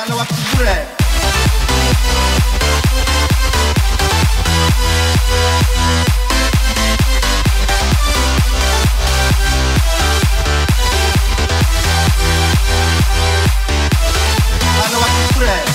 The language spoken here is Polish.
ale łapki w górę. Ale łapki w górę.